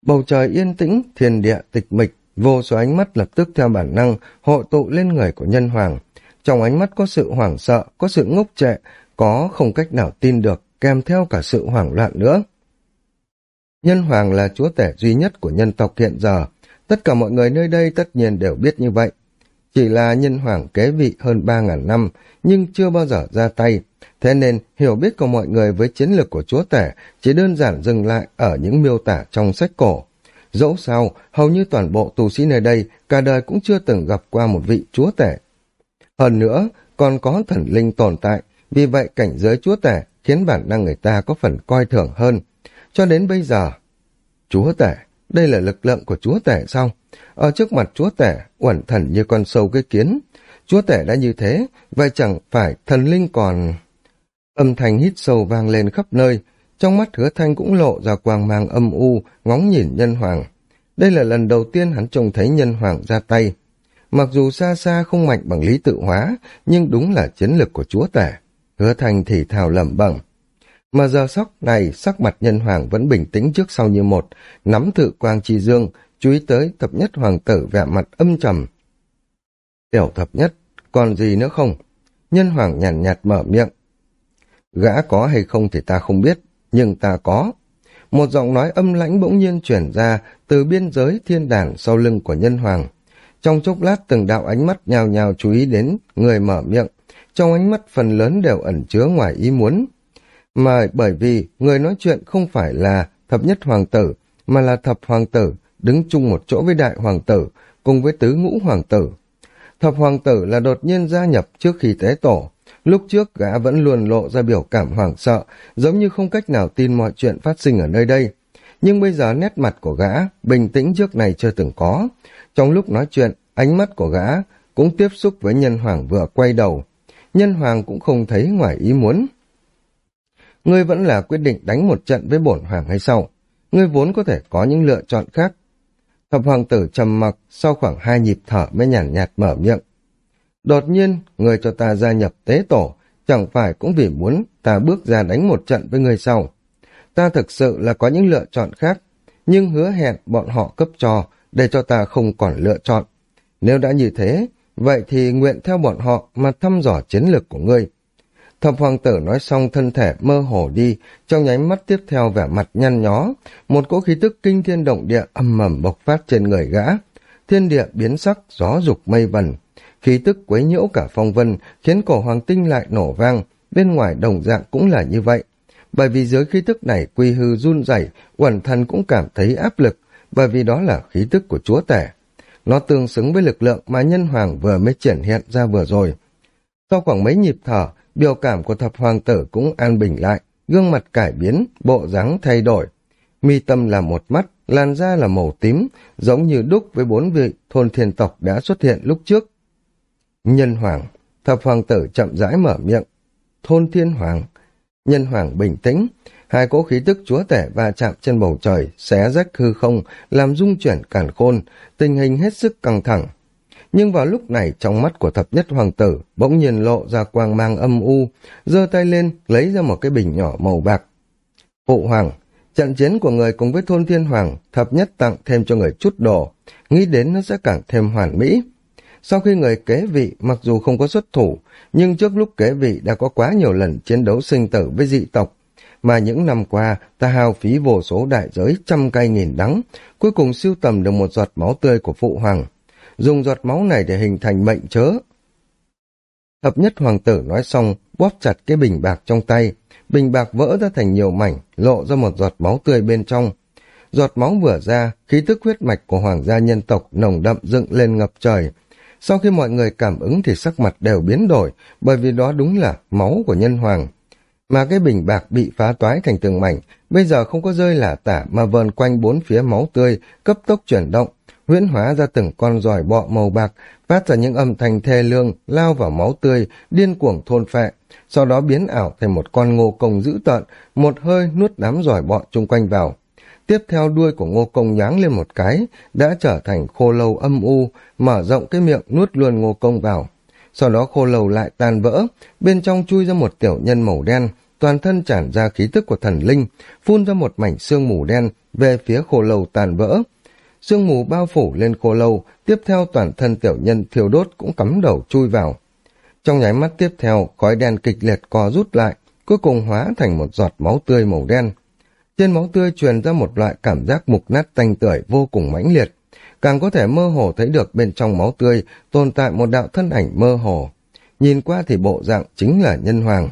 Bầu trời yên tĩnh, thiên địa tịch mịch, vô số ánh mắt lập tức theo bản năng hội tụ lên người của nhân hoàng. Trong ánh mắt có sự hoảng sợ, có sự ngốc trệ, có không cách nào tin được, kèm theo cả sự hoảng loạn nữa. Nhân hoàng là chúa tể duy nhất của nhân tộc hiện giờ. Tất cả mọi người nơi đây tất nhiên đều biết như vậy. Chỉ là nhân hoàng kế vị hơn ba ngàn năm, nhưng chưa bao giờ ra tay. Thế nên, hiểu biết của mọi người với chiến lược của chúa tể chỉ đơn giản dừng lại ở những miêu tả trong sách cổ. Dẫu sao, hầu như toàn bộ tù sĩ nơi đây cả đời cũng chưa từng gặp qua một vị chúa tể. Hơn nữa, còn có thần linh tồn tại, vì vậy cảnh giới chúa tể khiến bản năng người ta có phần coi thường hơn. Cho đến bây giờ, chúa tể, đây là lực lượng của chúa tể sao? Ở trước mặt chúa tể, uẩn thần như con sâu cái kiến. Chúa tể đã như thế, vậy chẳng phải thần linh còn... Âm thanh hít sâu vang lên khắp nơi, trong mắt hứa thanh cũng lộ ra quang mang âm u, ngóng nhìn nhân hoàng. Đây là lần đầu tiên hắn trông thấy nhân hoàng ra tay. Mặc dù xa xa không mạnh bằng lý tự hóa, nhưng đúng là chiến lực của chúa tể. Hứa thành thì thào lẩm bẩm. Mà giờ sóc này, sắc mặt nhân hoàng vẫn bình tĩnh trước sau như một, nắm tự quang chi dương, chú ý tới thập nhất hoàng tử vẻ mặt âm trầm. Tiểu thập nhất, còn gì nữa không? Nhân hoàng nhàn nhạt, nhạt mở miệng. Gã có hay không thì ta không biết, nhưng ta có. Một giọng nói âm lãnh bỗng nhiên chuyển ra từ biên giới thiên đàn sau lưng của nhân hoàng. Trong chốc lát từng đạo ánh mắt nhào nhào chú ý đến người mở miệng, trong ánh mắt phần lớn đều ẩn chứa ngoài ý muốn. Mà bởi vì người nói chuyện không phải là thập nhất hoàng tử, mà là thập hoàng tử, đứng chung một chỗ với đại hoàng tử, cùng với tứ ngũ hoàng tử. Thập hoàng tử là đột nhiên gia nhập trước khi tế tổ. Lúc trước gã vẫn luôn lộ ra biểu cảm hoảng sợ, giống như không cách nào tin mọi chuyện phát sinh ở nơi đây. Nhưng bây giờ nét mặt của gã, bình tĩnh trước này chưa từng có. Trong lúc nói chuyện, ánh mắt của gã cũng tiếp xúc với nhân hoàng vừa quay đầu. Nhân hoàng cũng không thấy ngoài ý muốn. Ngươi vẫn là quyết định đánh một trận với bổn hoàng hay sao? Ngươi vốn có thể có những lựa chọn khác. Thập hoàng tử trầm mặc sau khoảng hai nhịp thở mới nhàn nhạt mở miệng. Đột nhiên, người cho ta gia nhập tế tổ, chẳng phải cũng vì muốn ta bước ra đánh một trận với người sau. Ta thực sự là có những lựa chọn khác, nhưng hứa hẹn bọn họ cấp cho để cho ta không còn lựa chọn. Nếu đã như thế, vậy thì nguyện theo bọn họ mà thăm dò chiến lược của ngươi. Thập hoàng tử nói xong thân thể mơ hồ đi, trong nháy mắt tiếp theo vẻ mặt nhăn nhó, một cỗ khí tức kinh thiên động địa âm mầm bộc phát trên người gã. Thiên địa biến sắc, gió dục mây vần. Khí tức quấy nhiễu cả phong vân, khiến cổ hoàng tinh lại nổ vang, bên ngoài đồng dạng cũng là như vậy. Bởi vì dưới khí tức này quy hư run rẩy, quần thần cũng cảm thấy áp lực, bởi vì đó là khí tức của chúa tể. Nó tương xứng với lực lượng mà nhân hoàng vừa mới triển hiện ra vừa rồi. Sau khoảng mấy nhịp thở, biểu cảm của thập hoàng tử cũng an bình lại, gương mặt cải biến, bộ dáng thay đổi. Mi tâm là một mắt, làn da là màu tím, giống như đúc với bốn vị thôn thiên tộc đã xuất hiện lúc trước. Nhân hoàng, thập hoàng tử chậm rãi mở miệng. Thôn thiên hoàng, nhân hoàng bình tĩnh, hai cỗ khí tức chúa tể va chạm trên bầu trời, xé rách hư không, làm rung chuyển càn khôn, tình hình hết sức căng thẳng. Nhưng vào lúc này trong mắt của thập nhất hoàng tử bỗng nhiên lộ ra quang mang âm u, giơ tay lên lấy ra một cái bình nhỏ màu bạc. Phụ hoàng, trận chiến của người cùng với thôn thiên hoàng thập nhất tặng thêm cho người chút đồ, nghĩ đến nó sẽ càng thêm hoàn mỹ. Sau khi người kế vị mặc dù không có xuất thủ, nhưng trước lúc kế vị đã có quá nhiều lần chiến đấu sinh tử với dị tộc, mà những năm qua ta hao phí vô số đại giới trăm cây nghìn đắng, cuối cùng siêu tầm được một giọt máu tươi của phụ hoàng dùng giọt máu này để hình thành mệnh chớ. Thập nhất hoàng tử nói xong, bóp chặt cái bình bạc trong tay, bình bạc vỡ ra thành nhiều mảnh, lộ ra một giọt máu tươi bên trong. Giọt máu vừa ra, khí tức huyết mạch của hoàng gia nhân tộc nồng đậm dựng lên ngập trời. Sau khi mọi người cảm ứng thì sắc mặt đều biến đổi, bởi vì đó đúng là máu của nhân hoàng. Mà cái bình bạc bị phá toái thành từng mảnh, bây giờ không có rơi lả tả mà vờn quanh bốn phía máu tươi, cấp tốc chuyển động, huyễn hóa ra từng con giòi bọ màu bạc, phát ra những âm thanh thê lương, lao vào máu tươi, điên cuồng thôn phệ, sau đó biến ảo thành một con ngô công dữ tợn, một hơi nuốt đám giòi bọ chung quanh vào. Tiếp theo đuôi của ngô công nháng lên một cái, đã trở thành khô lâu âm u, mở rộng cái miệng nuốt luôn ngô công vào. Sau đó khô lâu lại tan vỡ, bên trong chui ra một tiểu nhân màu đen, toàn thân tràn ra khí tức của thần linh, phun ra một mảnh xương mù đen về phía khô lâu tàn vỡ, sương mù bao phủ lên khô lâu, tiếp theo toàn thân tiểu nhân thiêu đốt cũng cắm đầu chui vào. Trong nháy mắt tiếp theo, khói đen kịch liệt co rút lại, cuối cùng hóa thành một giọt máu tươi màu đen. Trên máu tươi truyền ra một loại cảm giác mục nát tanh tưởi vô cùng mãnh liệt, càng có thể mơ hồ thấy được bên trong máu tươi tồn tại một đạo thân ảnh mơ hồ. Nhìn qua thì bộ dạng chính là nhân hoàng.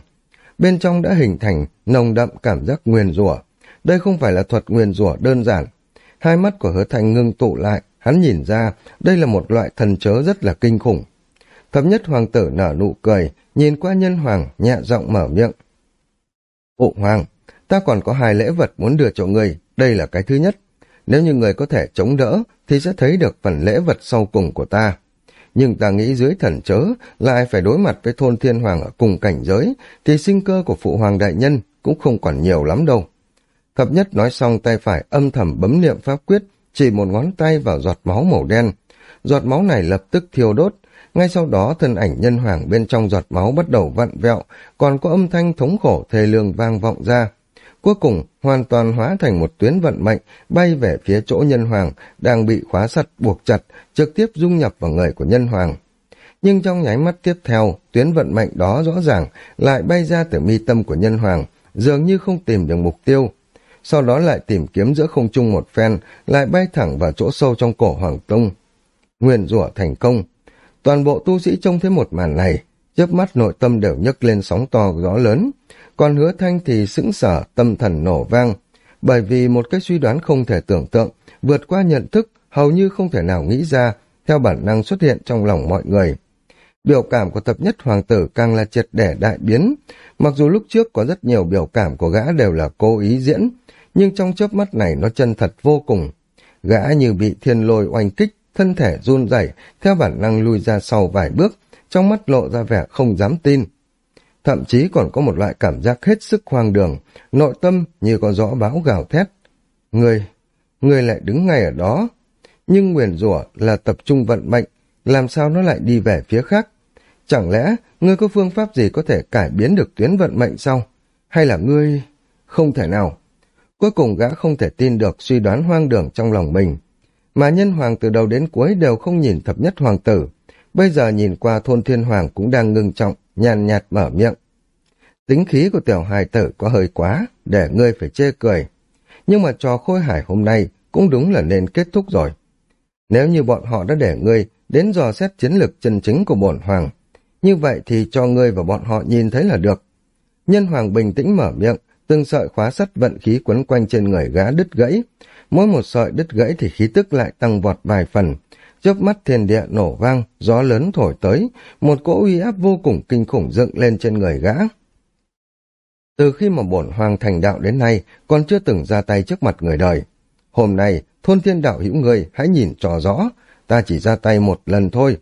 Bên trong đã hình thành nồng đậm cảm giác nguyền rủa. Đây không phải là thuật nguyền rủa đơn giản, Hai mắt của hứa thành ngưng tụ lại, hắn nhìn ra đây là một loại thần chớ rất là kinh khủng. Thập nhất hoàng tử nở nụ cười, nhìn qua nhân hoàng, nhẹ giọng mở miệng. Phụ hoàng, ta còn có hai lễ vật muốn đưa cho người, đây là cái thứ nhất. Nếu như người có thể chống đỡ, thì sẽ thấy được phần lễ vật sau cùng của ta. Nhưng ta nghĩ dưới thần chớ, lại phải đối mặt với thôn thiên hoàng ở cùng cảnh giới, thì sinh cơ của phụ hoàng đại nhân cũng không còn nhiều lắm đâu. Thập nhất nói xong tay phải âm thầm bấm niệm pháp quyết, chỉ một ngón tay vào giọt máu màu đen. Giọt máu này lập tức thiêu đốt, ngay sau đó thân ảnh nhân hoàng bên trong giọt máu bắt đầu vặn vẹo, còn có âm thanh thống khổ thê lương vang vọng ra. Cuối cùng, hoàn toàn hóa thành một tuyến vận mệnh bay về phía chỗ nhân hoàng đang bị khóa sắt buộc chặt, trực tiếp dung nhập vào người của nhân hoàng. Nhưng trong nháy mắt tiếp theo, tuyến vận mệnh đó rõ ràng lại bay ra từ mi tâm của nhân hoàng, dường như không tìm được mục tiêu sau đó lại tìm kiếm giữa không trung một phen, lại bay thẳng vào chỗ sâu trong cổ Hoàng tung nguyền rủa thành công. Toàn bộ tu sĩ trông thấy một màn này, chớp mắt nội tâm đều nhấc lên sóng to gió lớn, còn hứa thanh thì sững sở tâm thần nổ vang, bởi vì một cái suy đoán không thể tưởng tượng, vượt qua nhận thức, hầu như không thể nào nghĩ ra, theo bản năng xuất hiện trong lòng mọi người. Biểu cảm của thập nhất hoàng tử càng là triệt để đại biến, mặc dù lúc trước có rất nhiều biểu cảm của gã đều là cố ý diễn, nhưng trong chớp mắt này nó chân thật vô cùng. Gã như bị thiên lôi oanh kích, thân thể run rẩy theo bản năng lui ra sau vài bước, trong mắt lộ ra vẻ không dám tin. Thậm chí còn có một loại cảm giác hết sức hoang đường, nội tâm như có rõ báo gào thét. Người, người lại đứng ngay ở đó. Nhưng nguyền rủa là tập trung vận mệnh, làm sao nó lại đi về phía khác? Chẳng lẽ ngươi có phương pháp gì có thể cải biến được tuyến vận mệnh sau Hay là ngươi... Không thể nào. Cuối cùng gã không thể tin được suy đoán hoang đường trong lòng mình. Mà nhân hoàng từ đầu đến cuối đều không nhìn thập nhất hoàng tử. Bây giờ nhìn qua thôn thiên hoàng cũng đang ngưng trọng, nhàn nhạt mở miệng. Tính khí của tiểu hài tử có hơi quá, để ngươi phải chê cười. Nhưng mà trò khôi hải hôm nay cũng đúng là nên kết thúc rồi. Nếu như bọn họ đã để ngươi đến dò xét chiến lược chân chính của bổn hoàng, như vậy thì cho ngươi và bọn họ nhìn thấy là được. Nhân hoàng bình tĩnh mở miệng, từng sợi khóa sắt vận khí quấn quanh trên người gã đứt gãy. Mỗi một sợi đứt gãy thì khí tức lại tăng vọt vài phần chớp mắt thiên địa nổ vang, gió lớn thổi tới, một cỗ uy áp vô cùng kinh khủng dựng lên trên người gã. Từ khi mà bổn hoàng thành đạo đến nay, còn chưa từng ra tay trước mặt người đời. Hôm nay, thôn thiên đạo hữu người, hãy nhìn cho rõ, ta chỉ ra tay một lần thôi.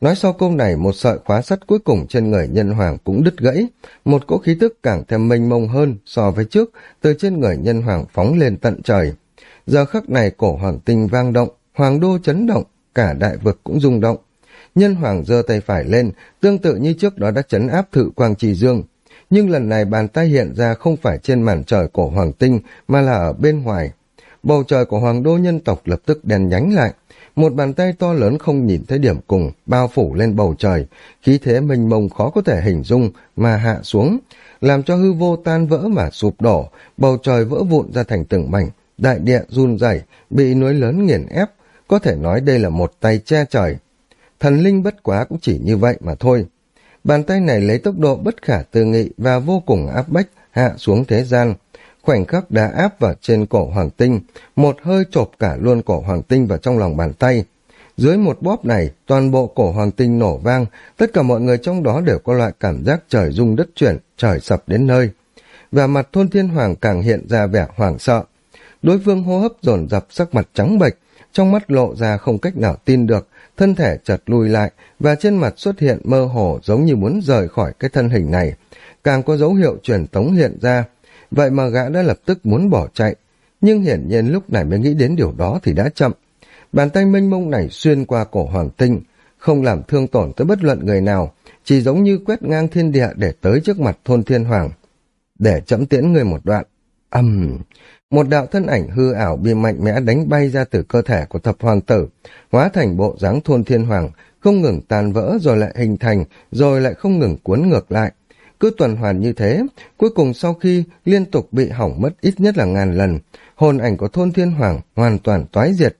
Nói sau câu này, một sợi khóa sắt cuối cùng trên người nhân hoàng cũng đứt gãy, một cỗ khí tức càng thêm mênh mông hơn so với trước, từ trên người nhân hoàng phóng lên tận trời. Giờ khắc này cổ hoàng tinh vang động, hoàng đô chấn động, cả đại vực cũng rung động. Nhân hoàng giơ tay phải lên, tương tự như trước đó đã chấn áp thự quang trì dương, nhưng lần này bàn tay hiện ra không phải trên màn trời cổ hoàng tinh mà là ở bên ngoài. Bầu trời của hoàng đô nhân tộc lập tức đèn nhánh lại, một bàn tay to lớn không nhìn thấy điểm cùng, bao phủ lên bầu trời, khí thế mênh mông khó có thể hình dung mà hạ xuống, làm cho hư vô tan vỡ mà sụp đổ, bầu trời vỡ vụn ra thành từng mảnh, đại địa run rẩy, bị núi lớn nghiền ép, có thể nói đây là một tay che trời. Thần linh bất quá cũng chỉ như vậy mà thôi. Bàn tay này lấy tốc độ bất khả tư nghị và vô cùng áp bách hạ xuống thế gian. Khoảnh khắc đã áp vào trên cổ hoàng tinh, một hơi chộp cả luôn cổ hoàng tinh vào trong lòng bàn tay. Dưới một bóp này, toàn bộ cổ hoàng tinh nổ vang, tất cả mọi người trong đó đều có loại cảm giác trời rung đất chuyển, trời sập đến nơi. Và mặt thôn thiên hoàng càng hiện ra vẻ hoảng sợ. Đối phương hô hấp dồn dập sắc mặt trắng bệch, trong mắt lộ ra không cách nào tin được, thân thể chợt lùi lại và trên mặt xuất hiện mơ hồ giống như muốn rời khỏi cái thân hình này. Càng có dấu hiệu truyền tống hiện ra, vậy mà gã đã lập tức muốn bỏ chạy. Nhưng hiển nhiên lúc này mới nghĩ đến điều đó thì đã chậm. Bàn tay mênh mông này xuyên qua cổ hoàng tinh, không làm thương tổn tới bất luận người nào, chỉ giống như quét ngang thiên địa để tới trước mặt thôn thiên hoàng. Để chậm tiễn người một đoạn. ầm Um, một đạo thân ảnh hư ảo bị mạnh mẽ đánh bay ra từ cơ thể của thập hoàng tử, hóa thành bộ dáng thôn thiên hoàng, không ngừng tan vỡ rồi lại hình thành, rồi lại không ngừng cuốn ngược lại. Cứ tuần hoàn như thế, cuối cùng sau khi liên tục bị hỏng mất ít nhất là ngàn lần, hồn ảnh của thôn thiên hoàng hoàn toàn toái diệt.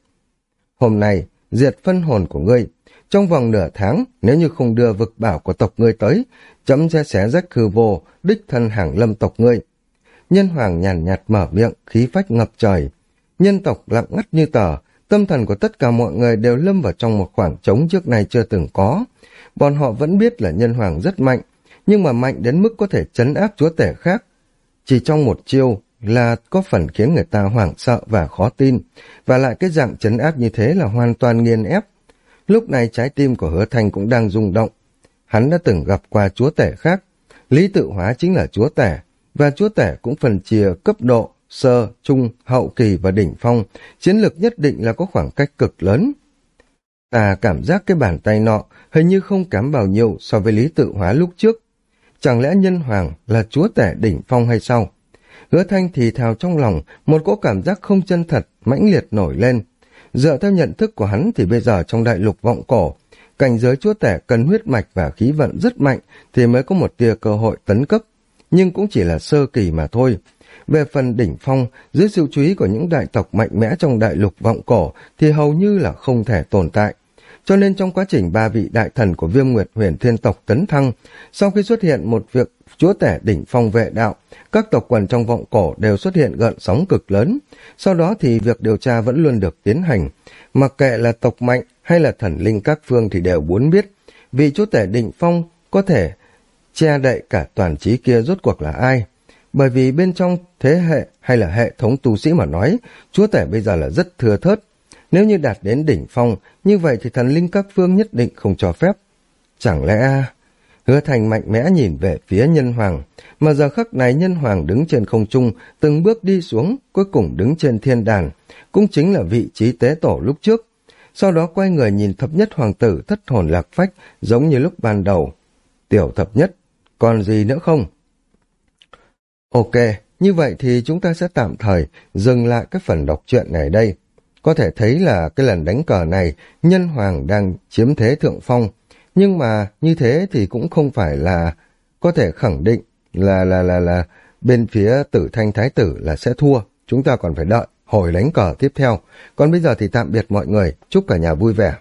Hôm nay, diệt phân hồn của ngươi. Trong vòng nửa tháng, nếu như không đưa vực bảo của tộc ngươi tới, chấm sẽ xé rách hư vô, đích thân hàng lâm tộc ngươi. Nhân hoàng nhàn nhạt, mở miệng, khí phách ngập trời. Nhân tộc lặng ngắt như tờ, tâm thần của tất cả mọi người đều lâm vào trong một khoảng trống trước nay chưa từng có. Bọn họ vẫn biết là nhân hoàng rất mạnh, nhưng mà mạnh đến mức có thể chấn áp chúa tể khác. Chỉ trong một chiêu là có phần khiến người ta hoảng sợ và khó tin, và lại cái dạng chấn áp như thế là hoàn toàn nghiền ép. Lúc này trái tim của hứa thành cũng đang rung động. Hắn đã từng gặp qua chúa tể khác. Lý tự hóa chính là chúa tể, và chúa tể cũng phần chia cấp độ, sơ, trung, hậu kỳ và đỉnh phong, chiến lược nhất định là có khoảng cách cực lớn. Ta cảm giác cái bàn tay nọ hình như không kém bao nhiêu so với lý tự hóa lúc trước. Chẳng lẽ nhân hoàng là chúa tể đỉnh phong hay sao? Hứa thanh thì thào trong lòng, một cỗ cảm giác không chân thật, mãnh liệt nổi lên. Dựa theo nhận thức của hắn thì bây giờ trong đại lục vọng cổ, cảnh giới chúa tể cần huyết mạch và khí vận rất mạnh thì mới có một tia cơ hội tấn cấp nhưng cũng chỉ là sơ kỳ mà thôi. Về phần đỉnh phong, dưới sự chú ý của những đại tộc mạnh mẽ trong đại lục vọng cổ thì hầu như là không thể tồn tại. Cho nên trong quá trình ba vị đại thần của viêm nguyệt huyền thiên tộc tấn thăng, sau khi xuất hiện một việc chúa tể đỉnh phong vệ đạo, các tộc quần trong vọng cổ đều xuất hiện gợn sóng cực lớn. Sau đó thì việc điều tra vẫn luôn được tiến hành. Mặc kệ là tộc mạnh hay là thần linh các phương thì đều muốn biết, vị chúa tể đỉnh phong có thể che đậy cả toàn trí kia rốt cuộc là ai. Bởi vì bên trong thế hệ hay là hệ thống tu sĩ mà nói, chúa tể bây giờ là rất thừa thớt. Nếu như đạt đến đỉnh phong, như vậy thì thần linh các phương nhất định không cho phép. Chẳng lẽ... Hứa thành mạnh mẽ nhìn về phía nhân hoàng, mà giờ khắc này nhân hoàng đứng trên không trung, từng bước đi xuống, cuối cùng đứng trên thiên đàn, cũng chính là vị trí tế tổ lúc trước. Sau đó quay người nhìn thập nhất hoàng tử thất hồn lạc phách, giống như lúc ban đầu. Tiểu thập nhất, còn gì nữa không? Ok, như vậy thì chúng ta sẽ tạm thời dừng lại cái phần đọc truyện này đây. Có thể thấy là cái lần đánh cờ này, nhân hoàng đang chiếm thế thượng phong. Nhưng mà như thế thì cũng không phải là có thể khẳng định là là là là bên phía tử thanh thái tử là sẽ thua. Chúng ta còn phải đợi hồi đánh cờ tiếp theo. Còn bây giờ thì tạm biệt mọi người. Chúc cả nhà vui vẻ.